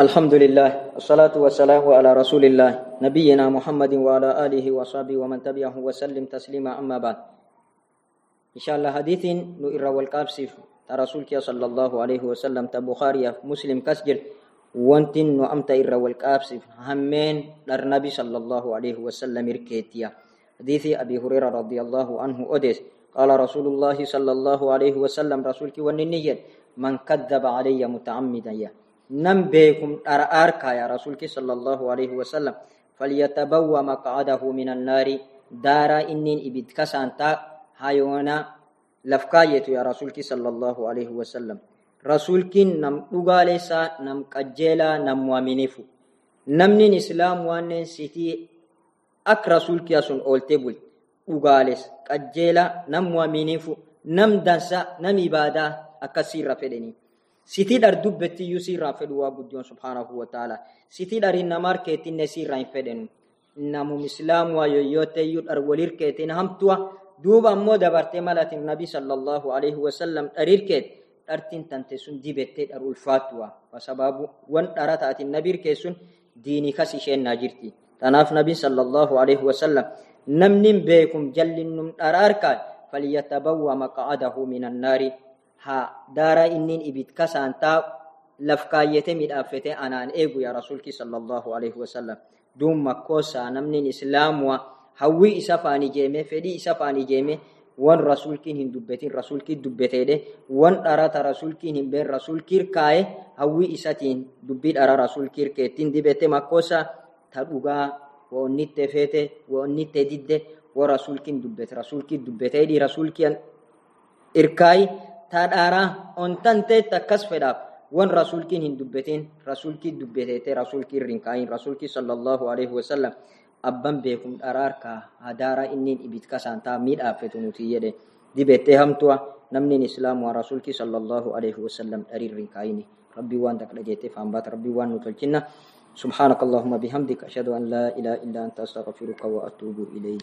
الحمد لله الصلاة والسلام على رسول الله نبينا محمد وعلى آله وصحبه ومن تبعه وسلم تسليما أما بعد إن شاء الله حديث نؤر والقابسف رسولك صلى الله عليه وسلم تبخاري مسلم كسجر وانتن نؤمت إر والقابسف همين للنبي صلى الله عليه وسلم إركيتيا حديث أبي هريرة رضي الله عنه أدس قال رسول الله صلى الله عليه وسلم رسولك وننية من كذب علي متعمدا نم بكم أرأرك يا رسولك صلى الله عليه وسلم. فليتبوى مقعده من النار. دارا إنين إبد كسانتا هايونا لفكاية يا رسولك صلى الله عليه وسلم. رسولك نم أغاليسا نم قجيلا نم وامنفو نمنين إسلام وانين سيتي أك رسولك يسون أولتبول أغاليس قجيلا نم وامنفو نم دنسا نم إبادة أكسير فدني sitii dhar dubbettiyyuu siirraan fedhu waa guddiyoon subhaanahu wa ta'ala sitii dharin namaar keetinne siirraan hin fedhenu namum islaamuwa yoyyooteyyuu dhar walir keetin hamtuwa duuba ammoo dabartee malatin nabi sallallahu alaihi wasallam dharir keet dhartin tante sun dibettee dhar ulfaatuwa wasababu wan dhara taatin nabir keessun diinii kas isheennaa jirti tanaaf nabi sallallahu alaihi wasallam namnin beekum jallinnum dharaarkaa falyatabawwa maqa'adahu min annaari haa daara inniin ibid kasaantaa laf kaayyate midhaafete anaan eegu yaa rasuulki sallallahu alaihi wasallam duum makkoosaa namnin islaamua hawwii isa faan ijeeme fedhii isa faan ijeeme wan rasuulkiin hin dubbetin rasuulkii dubbeteedhe wan dharata rasuulkiin hin been rasuulkiir kaaye hawwii isatiin dubbii dhara rasuulkiir keettiin dibete makkoosaa ta dhugaa wa feete wa didde wa rasuulkiin dubbete. Rasuulkii dubbeteedhi rasuulkiin irkaayi دبتين دي رسول كين إركاي tadhaaraa ontan teetta akkas fedhaaf wan rasuulkiin hin dubbetin rasuulkii dubbeteete rasuulkii rinkaayin rasuulkii sallallahu alaihi wasallam abban beekum dharaarka hadaara innin ibit kasaantaa miidhaafetu nuti jedhe dibettee hamtuwa namnin islaamu rasuulkii sallallahu alaihi wasallam dharir rinkaayini rabbii waan takdha jettee faanbaata rabbii waan nu tolchinna سبحانك اللهم بحمدك أشهد أن لا إله إلا أنت أستغفرك وأتوب إليك